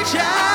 reach out.